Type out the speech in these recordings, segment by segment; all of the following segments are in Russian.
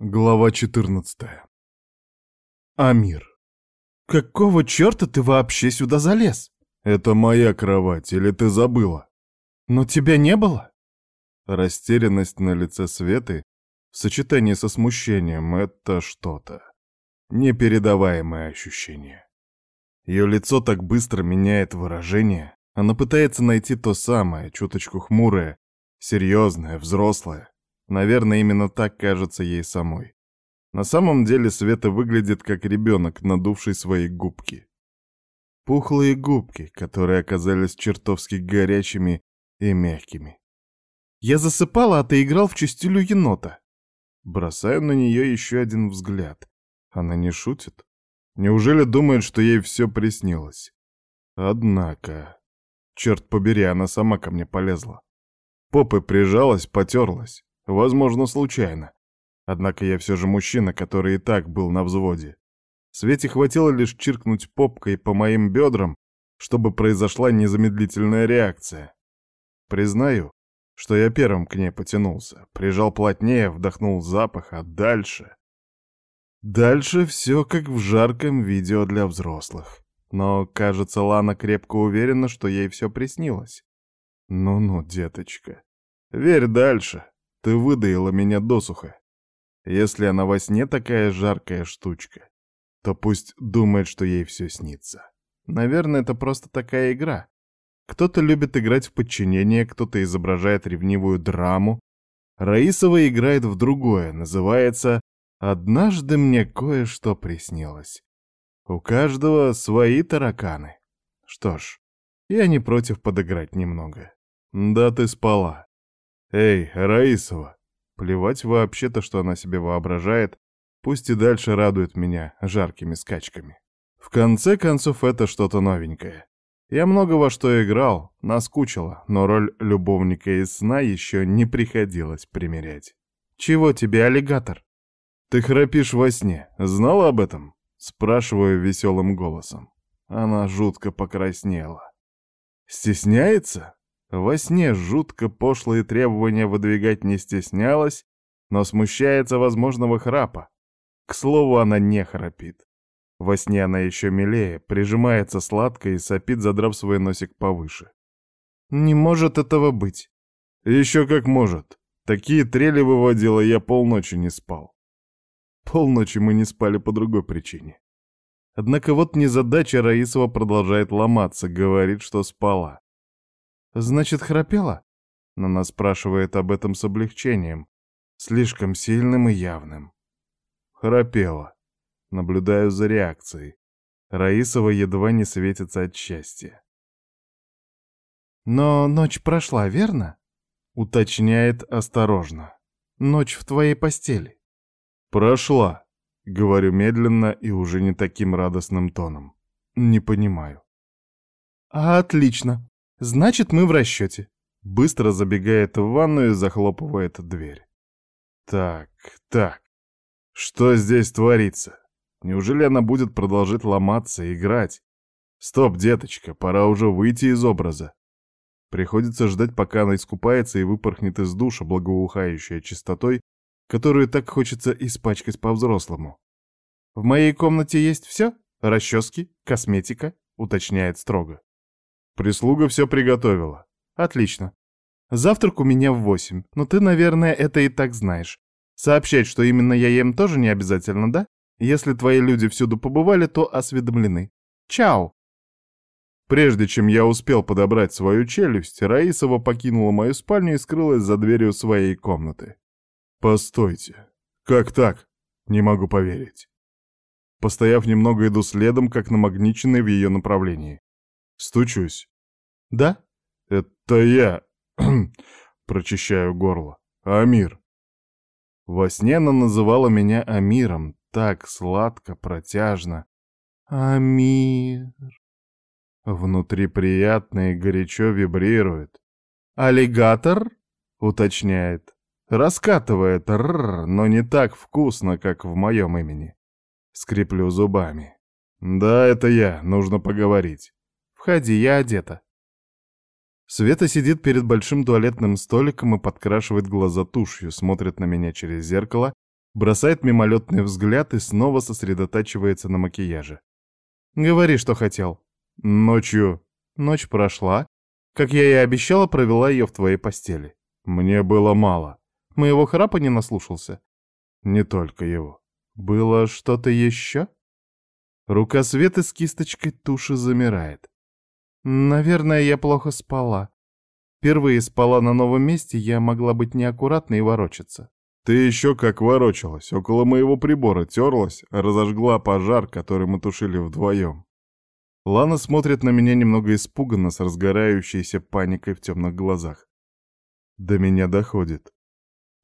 Глава 14. Амир. «Какого черта ты вообще сюда залез?» «Это моя кровать, или ты забыла?» «Но тебя не было?» Растерянность на лице Светы в сочетании со смущением — это что-то. Непередаваемое ощущение. Ее лицо так быстро меняет выражение. Она пытается найти то самое, чуточку хмурое, серьезное, взрослое. Наверное, именно так кажется ей самой. На самом деле Света выглядит как ребенок, надувший свои губки. Пухлые губки, которые оказались чертовски горячими и мягкими. «Я засыпала, а ты играл в чистюлю енота». Бросаю на нее еще один взгляд. Она не шутит? Неужели думает, что ей все приснилось? Однако... Черт побери, она сама ко мне полезла. Попы прижалась, потерлась. Возможно, случайно. Однако я все же мужчина, который и так был на взводе. Свете хватило лишь чиркнуть попкой по моим бедрам, чтобы произошла незамедлительная реакция. Признаю, что я первым к ней потянулся, прижал плотнее, вдохнул запах, а дальше... Дальше все как в жарком видео для взрослых. Но, кажется, Лана крепко уверена, что ей все приснилось. Ну-ну, деточка, верь дальше. Ты выдаила меня досуха. Если она во сне такая жаркая штучка, то пусть думает, что ей все снится. Наверное, это просто такая игра. Кто-то любит играть в подчинение, кто-то изображает ревнивую драму. Раисова играет в другое, называется «Однажды мне кое-что приснилось». У каждого свои тараканы. Что ж, я не против подыграть немного. Да ты спала. Эй, Раисова, плевать вообще-то, что она себе воображает, пусть и дальше радует меня жаркими скачками. В конце концов, это что-то новенькое. Я много во что играл, наскучило, но роль любовника из сна еще не приходилось примерять. «Чего тебе, аллигатор?» «Ты храпишь во сне. Знала об этом?» Спрашиваю веселым голосом. Она жутко покраснела. «Стесняется?» Во сне жутко пошлые требования выдвигать не стеснялась, но смущается возможного храпа. К слову, она не храпит. Во сне она еще милее, прижимается сладко и сопит, задрав свой носик повыше. «Не может этого быть». «Еще как может. Такие трели выводила, я полночи не спал». Полночи мы не спали по другой причине. Однако вот незадача Раисова продолжает ломаться, говорит, что спала. «Значит, храпела?» Нана спрашивает об этом с облегчением, слишком сильным и явным. Храпела. Наблюдаю за реакцией. Раисова едва не светится от счастья. «Но ночь прошла, верно?» Уточняет осторожно. «Ночь в твоей постели». «Прошла», — говорю медленно и уже не таким радостным тоном. «Не понимаю». «Отлично. Значит, мы в расчете. Быстро забегает в ванную и захлопывает дверь. Так, так. Что здесь творится? Неужели она будет продолжать ломаться, играть? Стоп, деточка, пора уже выйти из образа. Приходится ждать, пока она искупается и выпорхнет из душа, благоухающая чистотой, которую так хочется испачкать по-взрослому. «В моей комнате есть все? Расчески, косметика?» — уточняет строго. Прислуга все приготовила. Отлично. Завтрак у меня в восемь, но ты, наверное, это и так знаешь. Сообщать, что именно я ем, тоже не обязательно, да? Если твои люди всюду побывали, то осведомлены. Чао!» Прежде чем я успел подобрать свою челюсть, Раисова покинула мою спальню и скрылась за дверью своей комнаты. «Постойте. Как так? Не могу поверить». Постояв немного, иду следом, как намагниченный в ее направлении. Стучусь. «Да?» «Это я...» Прочищаю горло. «Амир». Во сне она называла меня Амиром, так сладко, протяжно. «Амир...» Внутри приятно и горячо вибрирует. «Аллигатор?» — уточняет. Раскатывает «рррр», но не так вкусно, как в моем имени. Скреплю зубами. «Да, это я, нужно поговорить». Входи, я одета». Света сидит перед большим туалетным столиком и подкрашивает глаза тушью, смотрит на меня через зеркало, Бросает мимолетный взгляд и снова сосредотачивается на макияже. «Говори, что хотел». «Ночью...» «Ночь прошла. Как я и обещала, провела ее в твоей постели». «Мне было мало». «Моего храпа не наслушался?» «Не только его». «Было что-то еще?» Рука Светы с кисточкой туши замирает. «Наверное, я плохо спала. Впервые спала на новом месте, я могла быть неаккуратной и ворочаться. Ты еще как ворочалась, около моего прибора терлась, разожгла пожар, который мы тушили вдвоем. Лана смотрит на меня немного испуганно, с разгорающейся паникой в темных глазах. До меня доходит.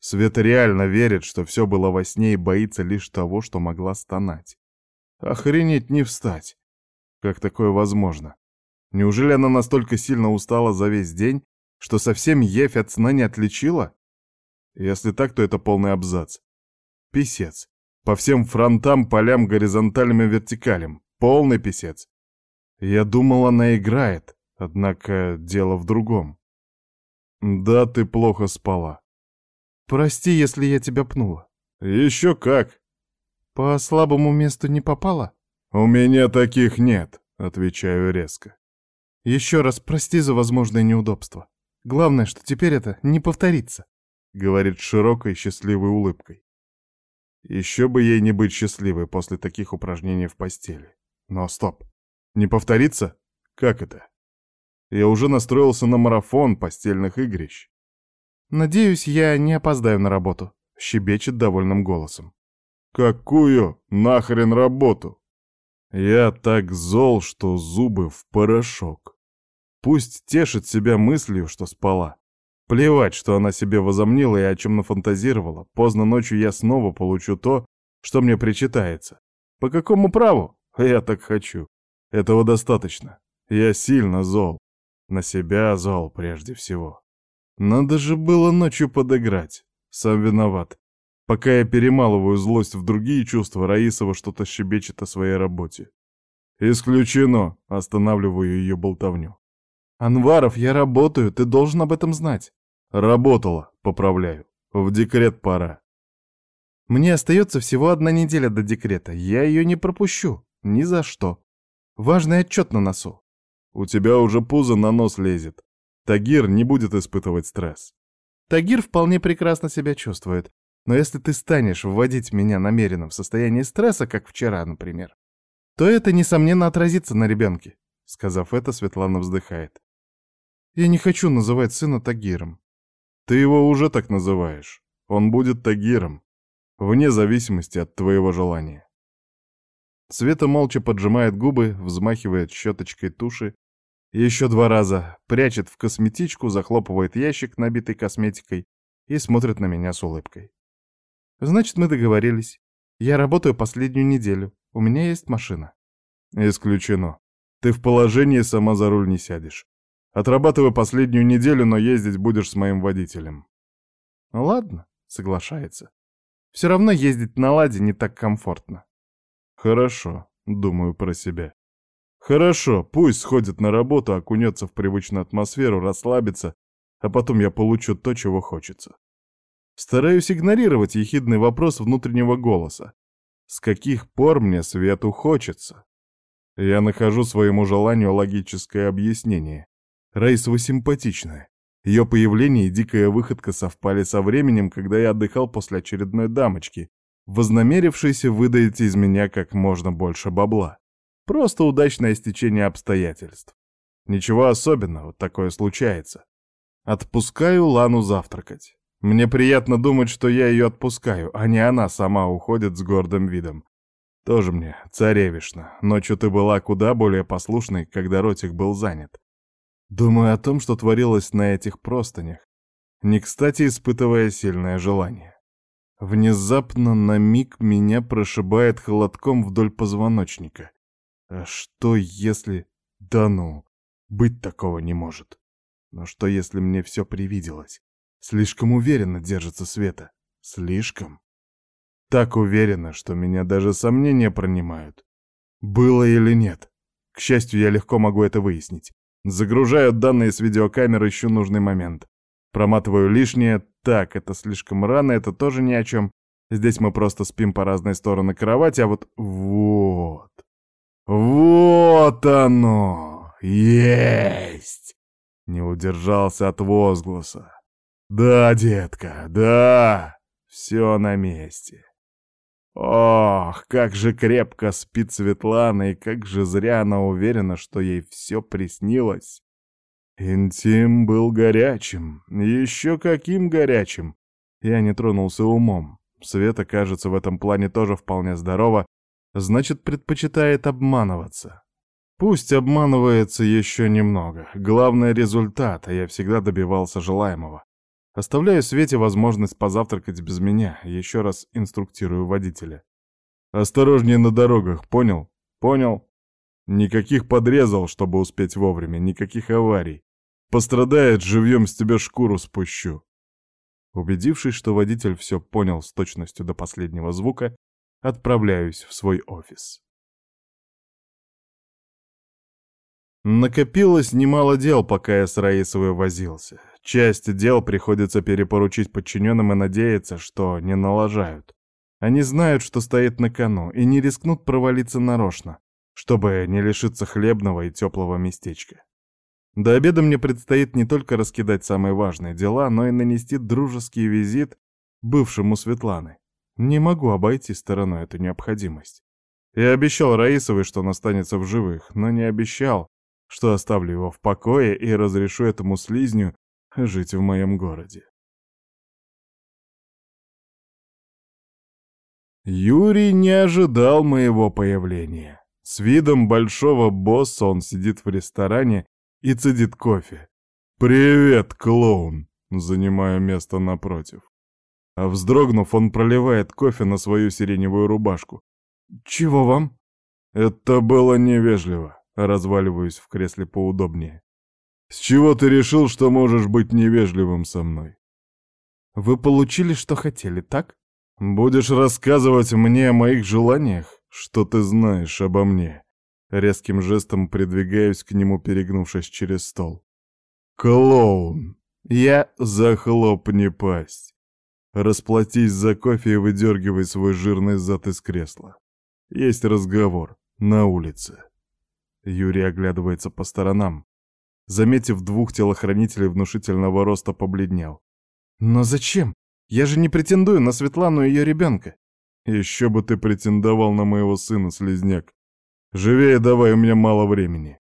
Света реально верит, что все было во сне и боится лишь того, что могла стонать. Охренеть не встать. Как такое возможно? Неужели она настолько сильно устала за весь день, что совсем явь от сна не отличила? Если так, то это полный абзац. Писец. По всем фронтам, полям, горизонталям и вертикалям. Полный писец. Я думал, она играет, однако дело в другом. Да, ты плохо спала. Прости, если я тебя пнула. Еще как. По слабому месту не попала? У меня таких нет, отвечаю резко. Еще раз прости за возможное неудобство. Главное, что теперь это не повторится», — говорит широкой счастливой улыбкой. Еще бы ей не быть счастливой после таких упражнений в постели. Но стоп, не повторится? Как это? Я уже настроился на марафон постельных игрищ. «Надеюсь, я не опоздаю на работу», — щебечет довольным голосом. «Какую нахрен работу?» Я так зол, что зубы в порошок. Пусть тешит себя мыслью, что спала. Плевать, что она себе возомнила и о чем нафантазировала. Поздно ночью я снова получу то, что мне причитается. По какому праву? Я так хочу. Этого достаточно. Я сильно зол. На себя зол прежде всего. Надо же было ночью подыграть. Сам виноват. Пока я перемалываю злость в другие чувства, Раисова что-то щебечет о своей работе. Исключено. Останавливаю ее болтовню. «Анваров, я работаю, ты должен об этом знать». «Работала, поправляю. В декрет пора». «Мне остается всего одна неделя до декрета. Я ее не пропущу. Ни за что. Важный отчет на носу». «У тебя уже пузо на нос лезет. Тагир не будет испытывать стресс». «Тагир вполне прекрасно себя чувствует. Но если ты станешь вводить меня намеренно в состояние стресса, как вчера, например, то это, несомненно, отразится на ребенке». Сказав это, Светлана вздыхает. Я не хочу называть сына Тагиром. Ты его уже так называешь. Он будет Тагиром, вне зависимости от твоего желания. Света молча поджимает губы, взмахивает щеточкой туши, еще два раза прячет в косметичку, захлопывает ящик, набитый косметикой, и смотрит на меня с улыбкой. «Значит, мы договорились. Я работаю последнюю неделю. У меня есть машина». «Исключено. Ты в положении сама за руль не сядешь. Отрабатывай последнюю неделю, но ездить будешь с моим водителем. Ладно, соглашается. Все равно ездить на ладе не так комфортно. Хорошо, думаю про себя. Хорошо, пусть сходит на работу, окунется в привычную атмосферу, расслабится, а потом я получу то, чего хочется. Стараюсь игнорировать ехидный вопрос внутреннего голоса. С каких пор мне свету хочется? Я нахожу своему желанию логическое объяснение. Раисова симпатичная. Ее появление и дикая выходка совпали со временем, когда я отдыхал после очередной дамочки, вознамерившейся выдать из меня как можно больше бабла. Просто удачное стечение обстоятельств. Ничего особенного, такое случается. Отпускаю Лану завтракать. Мне приятно думать, что я ее отпускаю, а не она сама уходит с гордым видом. Тоже мне, царевишна, ночью ты была куда более послушной, когда ротик был занят. Думаю о том, что творилось на этих простынях, не кстати испытывая сильное желание. Внезапно на миг меня прошибает холодком вдоль позвоночника. А что если... Да ну, быть такого не может. Но что если мне все привиделось? Слишком уверенно держится Света. Слишком. Так уверенно, что меня даже сомнения пронимают. Было или нет? К счастью, я легко могу это выяснить. Загружаю данные с видеокамеры, ищу нужный момент. Проматываю лишнее. Так, это слишком рано, это тоже ни о чем. Здесь мы просто спим по разные стороны кровати, а вот... Вот. Вот оно! Есть! Не удержался от возгласа. Да, детка, да! Все на месте. Ох, как же крепко спит Светлана, и как же зря она уверена, что ей все приснилось. Интим был горячим, еще каким горячим. Я не тронулся умом. Света, кажется, в этом плане тоже вполне здорова, значит, предпочитает обманываться. Пусть обманывается еще немного. Главный результат, а я всегда добивался желаемого. Оставляю Свете возможность позавтракать без меня, еще раз инструктирую водителя. Осторожнее на дорогах, понял? Понял? Никаких подрезал, чтобы успеть вовремя, никаких аварий. Пострадает, живьем с тебя шкуру спущу. Убедившись, что водитель все понял с точностью до последнего звука, отправляюсь в свой офис. Накопилось немало дел, пока я с Раисовой возился. Часть дел приходится перепоручить подчиненным и надеяться, что не налажают. Они знают, что стоит на кону, и не рискнут провалиться нарочно, чтобы не лишиться хлебного и теплого местечка. До обеда мне предстоит не только раскидать самые важные дела, но и нанести дружеский визит бывшему Светланы. Не могу обойти стороной эту необходимость. Я обещал Раисовой, что он останется в живых, но не обещал, что оставлю его в покое и разрешу этому слизню жить в моем городе. Юрий не ожидал моего появления. С видом большого босса он сидит в ресторане и цедит кофе. «Привет, клоун!» Занимаю место напротив. А вздрогнув, он проливает кофе на свою сиреневую рубашку. «Чего вам?» «Это было невежливо», — разваливаюсь в кресле поудобнее. «С чего ты решил, что можешь быть невежливым со мной?» «Вы получили, что хотели, так?» «Будешь рассказывать мне о моих желаниях? Что ты знаешь обо мне?» Резким жестом придвигаюсь к нему, перегнувшись через стол. «Клоун! Я захлопни пасть! Расплатись за кофе и выдергивай свой жирный зад из кресла. Есть разговор. На улице». Юрий оглядывается по сторонам. Заметив двух телохранителей внушительного роста, побледнел. «Но зачем? Я же не претендую на Светлану и ее ребенка». «Еще бы ты претендовал на моего сына, слезняк. «Живее давай, у меня мало времени».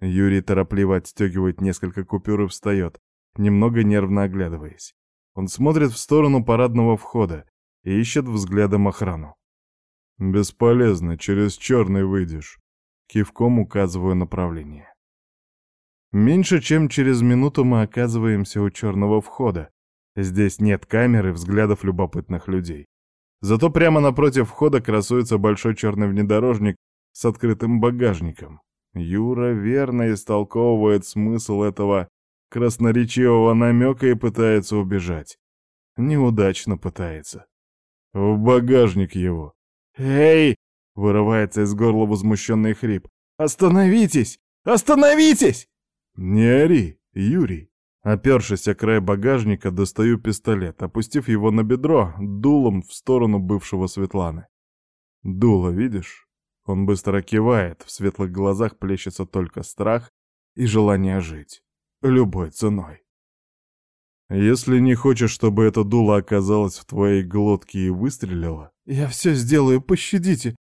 Юрий торопливо отстегивает несколько купюр и встает, немного нервно оглядываясь. Он смотрит в сторону парадного входа и ищет взглядом охрану. «Бесполезно, через черный выйдешь». Кивком указываю направление. Меньше чем через минуту мы оказываемся у черного входа. Здесь нет камер и взглядов любопытных людей. Зато прямо напротив входа красуется большой черный внедорожник с открытым багажником. Юра верно истолковывает смысл этого красноречивого намека и пытается убежать. Неудачно пытается. В багажник его. «Эй!» — вырывается из горла возмущенный хрип. «Остановитесь! Остановитесь!» «Не ори, Юрий!» Опершись о край багажника, достаю пистолет, опустив его на бедро, дулом в сторону бывшего Светланы. «Дуло, видишь? Он быстро кивает, в светлых глазах плещется только страх и желание жить. Любой ценой. Если не хочешь, чтобы это дуло оказалось в твоей глотке и выстрелило, я все сделаю, пощадите.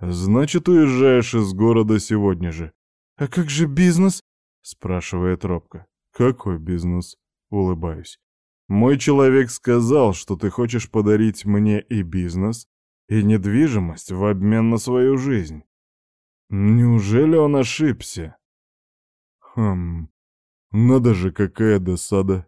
Значит, уезжаешь из города сегодня же. А как же бизнес? Спрашивает робко. Какой бизнес? Улыбаюсь. Мой человек сказал, что ты хочешь подарить мне и бизнес, и недвижимость в обмен на свою жизнь. Неужели он ошибся? Хм, надо же, какая досада.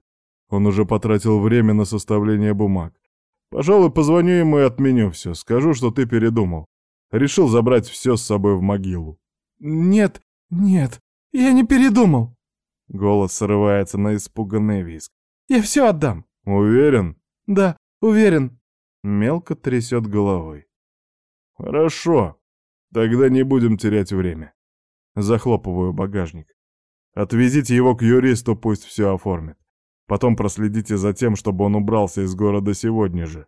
Он уже потратил время на составление бумаг. Пожалуй, позвоню ему и отменю все, скажу, что ты передумал. Решил забрать все с собой в могилу. Нет, нет, я не передумал. Голос срывается на испуганный визг. Я все отдам. Уверен? Да, уверен. Мелко трясет головой. Хорошо, тогда не будем терять время. Захлопываю багажник. Отвезите его к юристу, пусть все оформит. Потом проследите за тем, чтобы он убрался из города сегодня же.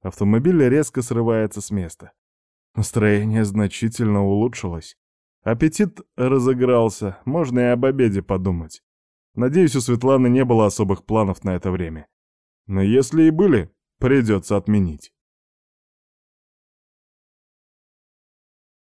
Автомобиль резко срывается с места. Настроение значительно улучшилось. Аппетит разыгрался, можно и об обеде подумать. Надеюсь, у Светланы не было особых планов на это время. Но если и были, придется отменить.